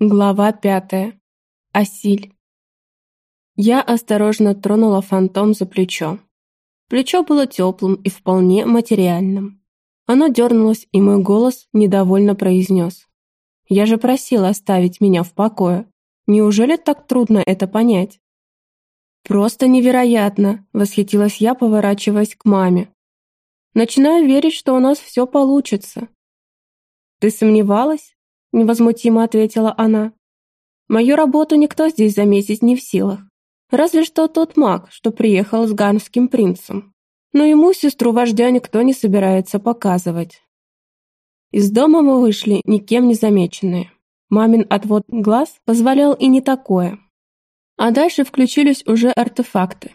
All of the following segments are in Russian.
Глава пятая. Асиль. Я осторожно тронула фантом за плечо. Плечо было теплым и вполне материальным. Оно дернулось, и мой голос недовольно произнес. «Я же просила оставить меня в покое. Неужели так трудно это понять?» «Просто невероятно!» – восхитилась я, поворачиваясь к маме. «Начинаю верить, что у нас все получится». «Ты сомневалась?» Невозмутимо ответила она. Мою работу никто здесь заметить не в силах. Разве что тот маг, что приехал с ганским принцем. Но ему сестру вождя никто не собирается показывать. Из дома мы вышли, никем не замеченные. Мамин отвод глаз позволял и не такое. А дальше включились уже артефакты.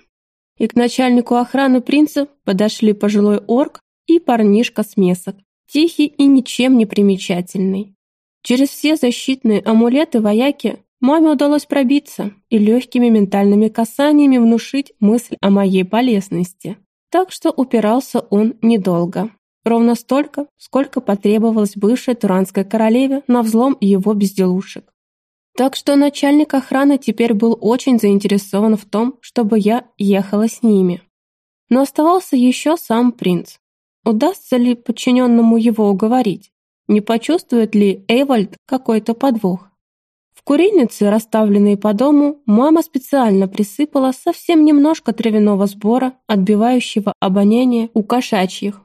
И к начальнику охраны принца подошли пожилой орк и парнишка с месок, тихий и ничем не примечательный. Через все защитные амулеты вояки маме удалось пробиться и легкими ментальными касаниями внушить мысль о моей полезности. Так что упирался он недолго. Ровно столько, сколько потребовалось бывшей туранской королеве на взлом его безделушек. Так что начальник охраны теперь был очень заинтересован в том, чтобы я ехала с ними. Но оставался еще сам принц. Удастся ли подчиненному его уговорить? Не почувствует ли Эйвальд какой-то подвох? В курильнице, расставленной по дому, мама специально присыпала совсем немножко травяного сбора, отбивающего обоняние у кошачьих.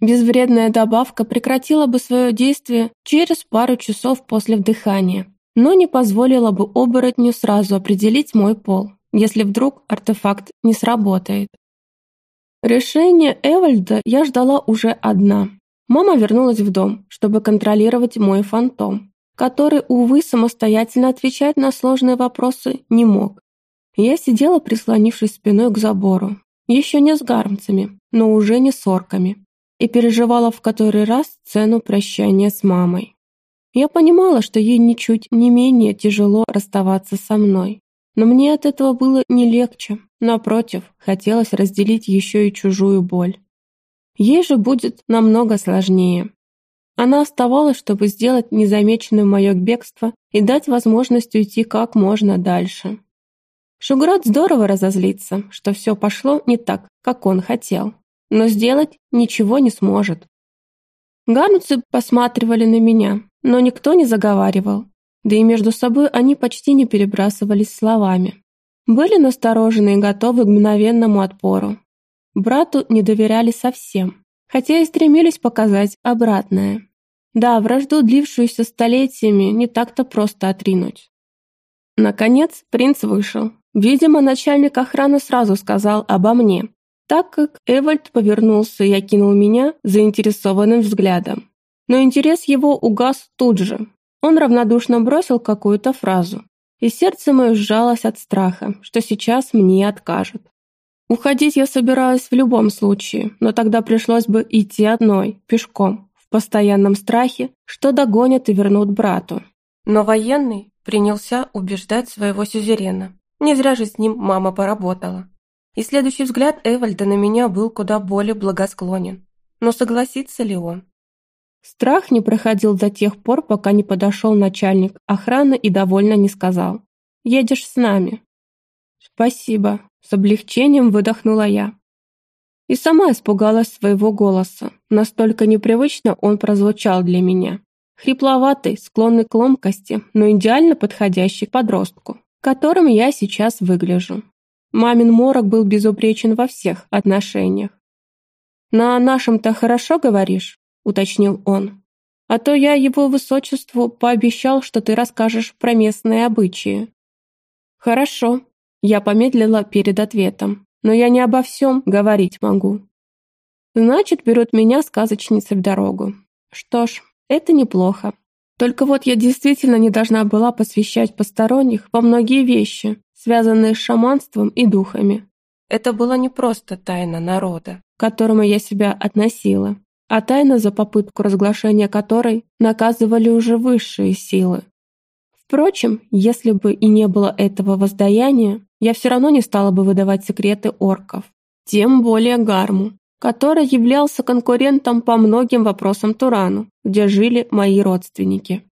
Безвредная добавка прекратила бы свое действие через пару часов после вдыхания, но не позволила бы оборотню сразу определить мой пол, если вдруг артефакт не сработает. Решение Эвальда я ждала уже одна. Мама вернулась в дом, чтобы контролировать мой фантом, который, увы, самостоятельно отвечать на сложные вопросы не мог. Я сидела, прислонившись спиной к забору, еще не с гармцами, но уже не с орками, и переживала в который раз цену прощания с мамой. Я понимала, что ей ничуть не менее тяжело расставаться со мной, но мне от этого было не легче, напротив, хотелось разделить еще и чужую боль. Ей же будет намного сложнее. Она оставалась, чтобы сделать незамеченным мое бегство и дать возможность уйти как можно дальше. Шугрот здорово разозлится, что все пошло не так, как он хотел, но сделать ничего не сможет. Гарнуцы посматривали на меня, но никто не заговаривал, да и между собой они почти не перебрасывались словами. Были насторожены и готовы к мгновенному отпору, Брату не доверяли совсем, хотя и стремились показать обратное. Да, вражду, длившуюся столетиями, не так-то просто отринуть. Наконец, принц вышел. Видимо, начальник охраны сразу сказал обо мне, так как Эвальд повернулся и окинул меня заинтересованным взглядом. Но интерес его угас тут же. Он равнодушно бросил какую-то фразу, и сердце мое сжалось от страха, что сейчас мне откажут. Уходить я собиралась в любом случае, но тогда пришлось бы идти одной, пешком, в постоянном страхе, что догонят и вернут брату. Но военный принялся убеждать своего сюзерена. Не зря же с ним мама поработала. И следующий взгляд Эвальда на меня был куда более благосклонен. Но согласится ли он? Страх не проходил до тех пор, пока не подошел начальник охраны и довольно не сказал. «Едешь с нами». «Спасибо», с облегчением выдохнула я. И сама испугалась своего голоса. Настолько непривычно он прозвучал для меня. Хрипловатый, склонный к ломкости, но идеально подходящий к подростку, которым я сейчас выгляжу. Мамин морок был безупречен во всех отношениях. «На нашем-то хорошо говоришь?» — уточнил он. «А то я его высочеству пообещал, что ты расскажешь про местные обычаи». «Хорошо», я помедлила перед ответом. Но я не обо всем говорить могу. Значит, берут меня сказочницей в дорогу. Что ж, это неплохо. Только вот я действительно не должна была посвящать посторонних во многие вещи, связанные с шаманством и духами. Это была не просто тайна народа, к которому я себя относила, а тайна, за попытку разглашения которой наказывали уже высшие силы. Впрочем, если бы и не было этого воздаяния, я все равно не стала бы выдавать секреты орков. Тем более Гарму, который являлся конкурентом по многим вопросам Турану, где жили мои родственники.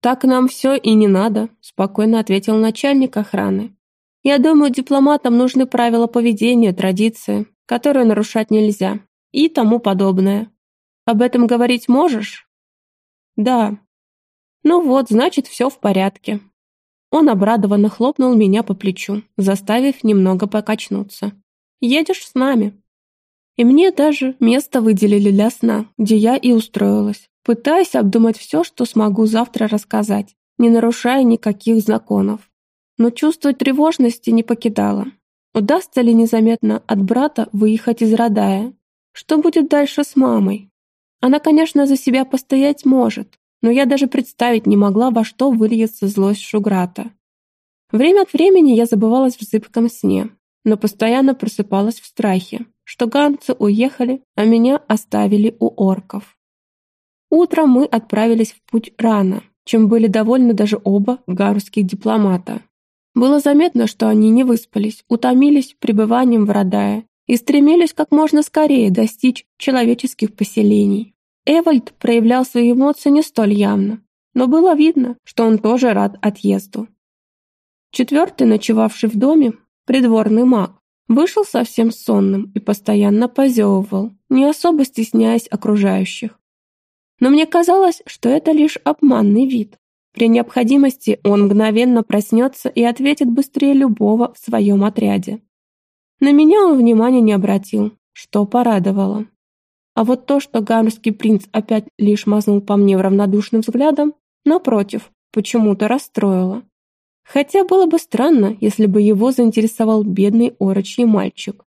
«Так нам все и не надо», — спокойно ответил начальник охраны. «Я думаю, дипломатам нужны правила поведения, традиции, которые нарушать нельзя, и тому подобное. Об этом говорить можешь?» «Да». «Ну вот, значит, все в порядке». Он обрадованно хлопнул меня по плечу, заставив немного покачнуться. «Едешь с нами?» И мне даже место выделили для сна, где я и устроилась, пытаясь обдумать все, что смогу завтра рассказать, не нарушая никаких законов. Но чувство тревожности не покидало. Удастся ли незаметно от брата выехать из Радая? Что будет дальше с мамой? Она, конечно, за себя постоять может, но я даже представить не могла, во что выльется злость Шуграта. Время от времени я забывалась в зыбком сне, но постоянно просыпалась в страхе, что ганцы уехали, а меня оставили у орков. Утром мы отправились в путь рано, чем были довольны даже оба гарусских дипломата. Было заметно, что они не выспались, утомились пребыванием в Радае и стремились как можно скорее достичь человеческих поселений. Эвальд проявлял свои эмоции не столь явно, но было видно, что он тоже рад отъезду. Четвертый, ночевавший в доме, придворный маг, Вышел совсем сонным и постоянно позевывал, не особо стесняясь окружающих. Но мне казалось, что это лишь обманный вид. При необходимости он мгновенно проснется и ответит быстрее любого в своем отряде. На меня он внимания не обратил, что порадовало. А вот то, что гармский принц опять лишь мазнул по мне равнодушным взглядом, напротив, почему-то расстроило. Хотя было бы странно, если бы его заинтересовал бедный орочий мальчик.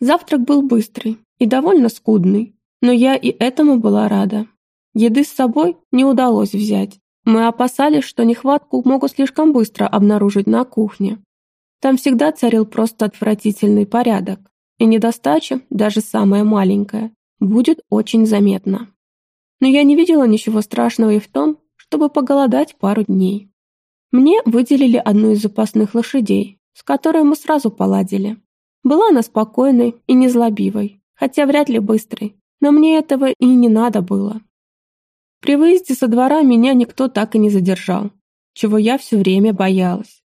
Завтрак был быстрый и довольно скудный, но я и этому была рада. Еды с собой не удалось взять. Мы опасались, что нехватку могут слишком быстро обнаружить на кухне. Там всегда царил просто отвратительный порядок, и недостача, даже самая маленькая, будет очень заметна. Но я не видела ничего страшного и в том, чтобы поголодать пару дней. Мне выделили одну из запасных лошадей, с которой мы сразу поладили. Была она спокойной и незлобивой, хотя вряд ли быстрой, но мне этого и не надо было. При выезде со двора меня никто так и не задержал, чего я все время боялась.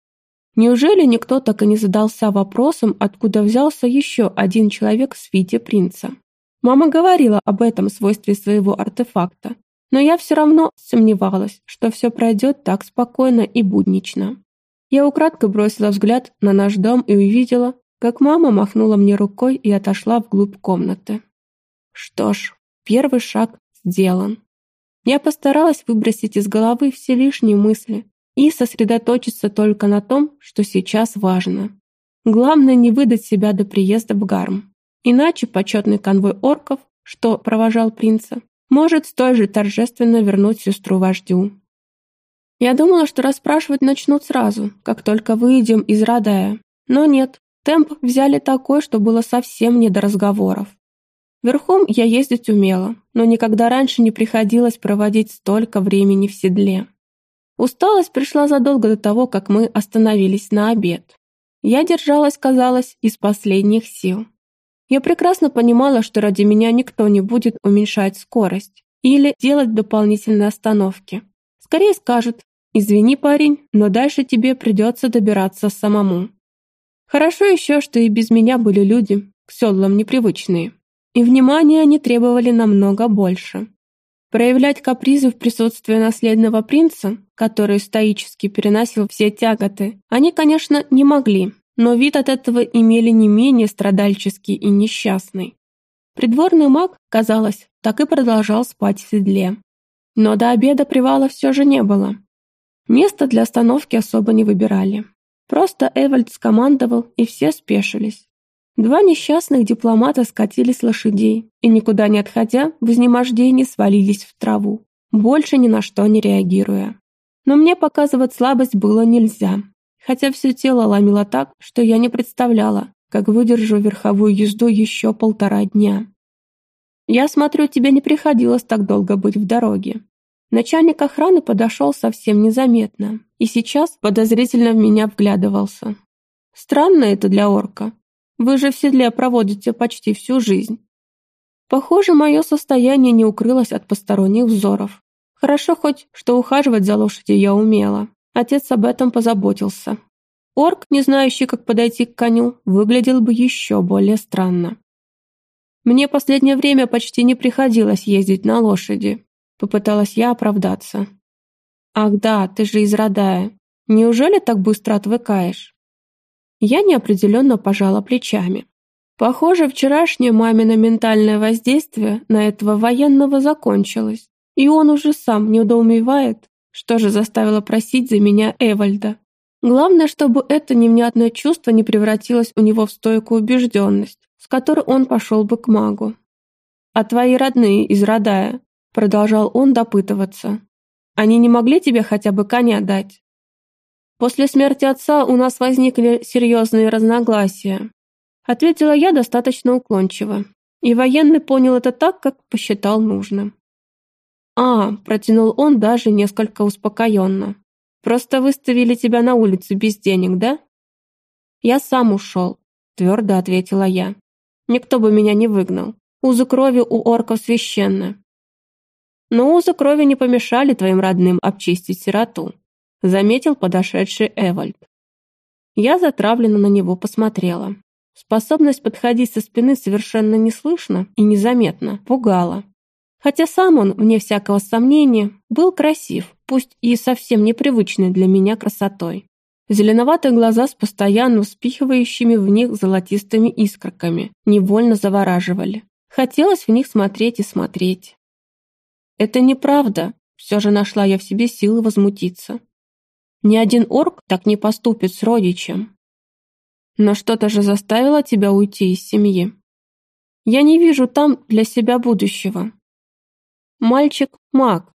Неужели никто так и не задался вопросом, откуда взялся еще один человек в свите принца? Мама говорила об этом свойстве своего артефакта, но я все равно сомневалась, что все пройдет так спокойно и буднично. Я украдкой бросила взгляд на наш дом и увидела, как мама махнула мне рукой и отошла вглубь комнаты. Что ж, первый шаг сделан. Я постаралась выбросить из головы все лишние мысли и сосредоточиться только на том, что сейчас важно. Главное не выдать себя до приезда в Гарм. Иначе почетный конвой орков, что провожал принца, может столь же торжественно вернуть сестру вождю. Я думала, что расспрашивать начнут сразу, как только выйдем из Радая, но нет, темп взяли такой, что было совсем не до разговоров. Верхом я ездить умела, но никогда раньше не приходилось проводить столько времени в седле. Усталость пришла задолго до того, как мы остановились на обед. Я держалась, казалось, из последних сил. Я прекрасно понимала, что ради меня никто не будет уменьшать скорость или делать дополнительные остановки. Скорее скажут «Извини, парень, но дальше тебе придется добираться самому». Хорошо еще, что и без меня были люди, к седлам непривычные. И внимания они требовали намного больше. Проявлять капризы в присутствии наследного принца, который стоически переносил все тяготы, они, конечно, не могли, но вид от этого имели не менее страдальческий и несчастный. Придворный маг, казалось, так и продолжал спать в седле. Но до обеда привала все же не было. Место для остановки особо не выбирали. Просто Эвальд скомандовал, и все спешились. Два несчастных дипломата скатились с лошадей и, никуда не отходя, в изнемождении свалились в траву, больше ни на что не реагируя. Но мне показывать слабость было нельзя хотя все тело ломило так, что я не представляла, как выдержу верховую езду еще полтора дня. «Я смотрю, тебе не приходилось так долго быть в дороге». Начальник охраны подошел совсем незаметно и сейчас подозрительно в меня вглядывался. «Странно это для орка. Вы же в седле проводите почти всю жизнь». Похоже, мое состояние не укрылось от посторонних взоров, Хорошо хоть, что ухаживать за лошадью я умела. Отец об этом позаботился. Орк, не знающий, как подойти к коню, выглядел бы еще более странно. Мне последнее время почти не приходилось ездить на лошади. Попыталась я оправдаться. Ах да, ты же из Радая. Неужели так быстро отвыкаешь? Я неопределенно пожала плечами. Похоже, вчерашнее мамино ментальное воздействие на этого военного закончилось, и он уже сам недоумевает, что же заставило просить за меня Эвальда. Главное, чтобы это невнятное чувство не превратилось у него в стойкую убежденность, с которой он пошел бы к магу. «А твои родные из Радая?» — продолжал он допытываться. «Они не могли тебе хотя бы коня дать?» После смерти отца у нас возникли серьезные разногласия. Ответила я достаточно уклончиво, и военный понял это так, как посчитал нужным. «А», — протянул он даже несколько успокоенно. «Просто выставили тебя на улицу без денег, да?» «Я сам ушел», — твердо ответила я. «Никто бы меня не выгнал. Узы крови у орков священны». «Но узы крови не помешали твоим родным обчистить сироту заметил подошедший Эвальд. Я затравленно на него посмотрела. Способность подходить со спины совершенно неслышно и незаметно пугала. Хотя сам он, вне всякого сомнения, был красив, пусть и совсем непривычной для меня красотой. Зеленоватые глаза с постоянно вспихивающими в них золотистыми искорками невольно завораживали. Хотелось в них смотреть и смотреть. «Это неправда», — все же нашла я в себе силы возмутиться. Ни один орк так не поступит с родичем. Но что-то же заставило тебя уйти из семьи. Я не вижу там для себя будущего. Мальчик – маг.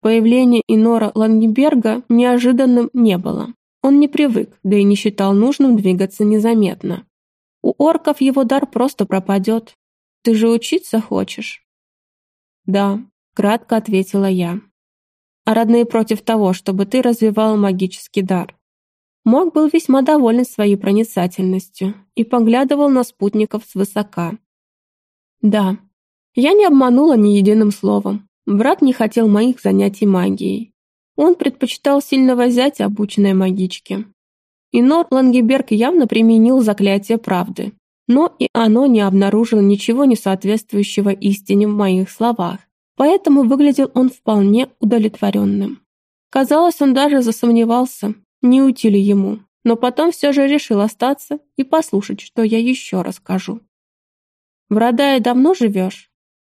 Появление Инора Лангеберга неожиданным не было. Он не привык, да и не считал нужным двигаться незаметно. У орков его дар просто пропадет. Ты же учиться хочешь? Да, кратко ответила я а родные против того, чтобы ты развивал магический дар. Мог был весьма доволен своей проницательностью и поглядывал на спутников свысока. Да, я не обманула ни единым словом. Брат не хотел моих занятий магией. Он предпочитал сильного зятя, обученной магичке. И Нор Лангеберг явно применил заклятие правды. Но и оно не обнаружило ничего не соответствующего истине в моих словах. Поэтому выглядел он вполне удовлетворенным. Казалось, он даже засомневался, не уйти ли ему, но потом все же решил остаться и послушать, что я еще расскажу. «В Радае давно живешь?» –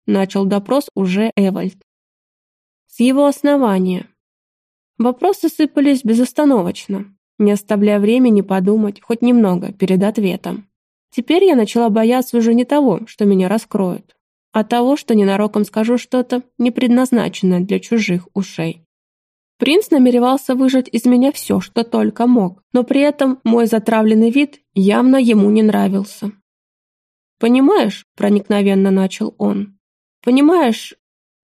начал допрос уже Эвальд. «С его основания». Вопросы сыпались безостановочно, не оставляя времени подумать хоть немного перед ответом. Теперь я начала бояться уже не того, что меня раскроют, а того, что ненароком скажу что-то, не предназначенное для чужих ушей. Принц намеревался выжать из меня все, что только мог, но при этом мой затравленный вид явно ему не нравился. «Понимаешь», — проникновенно начал он, «понимаешь,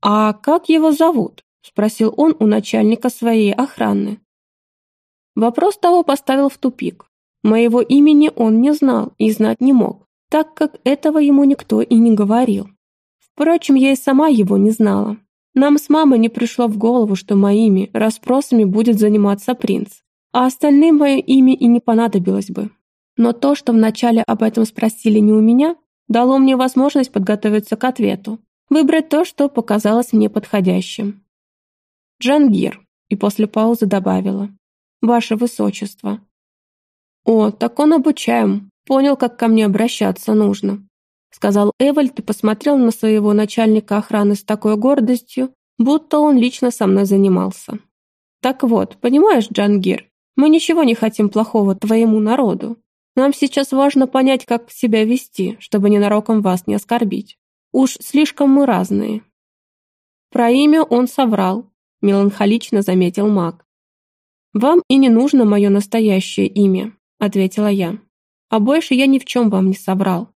а как его зовут?» — спросил он у начальника своей охраны. Вопрос того поставил в тупик. Моего имени он не знал и знать не мог, так как этого ему никто и не говорил. Впрочем, я и сама его не знала. Нам с мамой не пришло в голову, что моими расспросами будет заниматься принц, а остальным мое имя и не понадобилось бы. Но то, что вначале об этом спросили не у меня, дало мне возможность подготовиться к ответу, выбрать то, что показалось мне подходящим. Джангир, и после паузы добавила. Ваше Высочество. О, так он обучаем, понял, как ко мне обращаться нужно сказал Эвальд и посмотрел на своего начальника охраны с такой гордостью, будто он лично со мной занимался. «Так вот, понимаешь, Джангир, мы ничего не хотим плохого твоему народу. Нам сейчас важно понять, как себя вести, чтобы ненароком вас не оскорбить. Уж слишком мы разные». Про имя он соврал, меланхолично заметил маг. «Вам и не нужно мое настоящее имя», — ответила я. «А больше я ни в чем вам не соврал.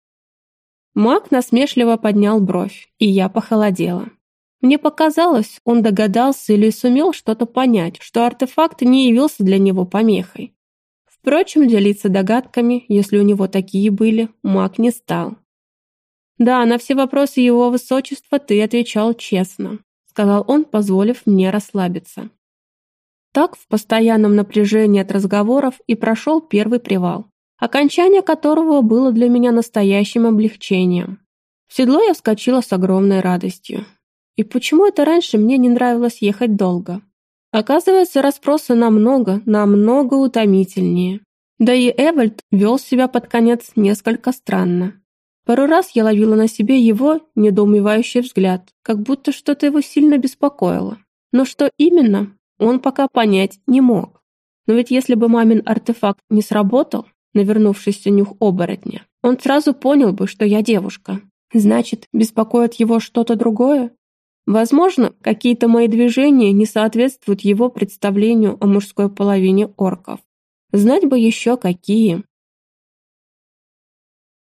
Маг насмешливо поднял бровь, и я похолодела. Мне показалось, он догадался или сумел что-то понять, что артефакт не явился для него помехой. Впрочем, делиться догадками, если у него такие были, маг не стал. «Да, на все вопросы его высочества ты отвечал честно», сказал он, позволив мне расслабиться. Так, в постоянном напряжении от разговоров и прошел первый привал, окончание которого было для меня настоящим облегчением. В седло я вскочила с огромной радостью. И почему это раньше мне не нравилось ехать долго? Оказывается, расспросы намного, намного утомительнее. Да и Эвальд вел себя под конец несколько странно. Пару раз я ловила на себе его недоумевающий взгляд, как будто что-то его сильно беспокоило. Но что именно, он пока понять не мог. Но ведь если бы мамин артефакт не сработал, навернувшийся нюх оборотня, он сразу понял бы, что я девушка. Значит, беспокоит его что-то другое? Возможно, какие-то мои движения не соответствуют его представлению о мужской половине орков. Знать бы еще какие.